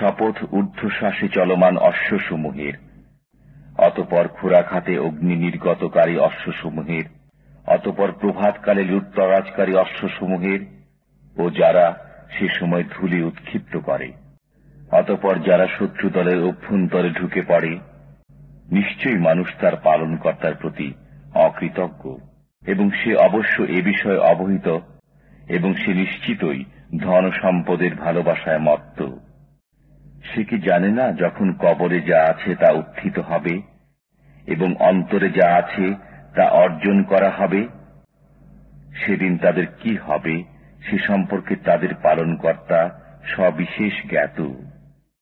শপথ ঊর্ধ্বশ্বাসে চলমান অশ্বসমূহের। অতপর খোরাখাতে অগ্নি নির্গতকারী অশ্বসমূহের, অতপর প্রভাতকালে লুটতরাজকারী অশ্বসমূহের, ও যারা সে সময় ধুলি উৎক্ষিপ্ত করে, অতপর যারা শত্রু দলের অভ্যন্তরে ঢুকে পড়ে, নিশ্চয়ই মানুষ তার পালনকর্তার প্রতি অকৃতজ্ঞ, এবং সে অবশ্য এ বিষয়ে অবহিত, এবং সে নিশ্চিতই ধন সম্পদের ভালোবাসায় মত্ত। সে কি জানে না যখন কবরে যা আছে তা উত্থিত হবে এবং অন্তরে যা আছে তা অর্জন করা হবে? সেদিন তাদের কি হবে সে সম্পর্কে তাদের পালনকর্তা সবিশেষ জ্ঞাত।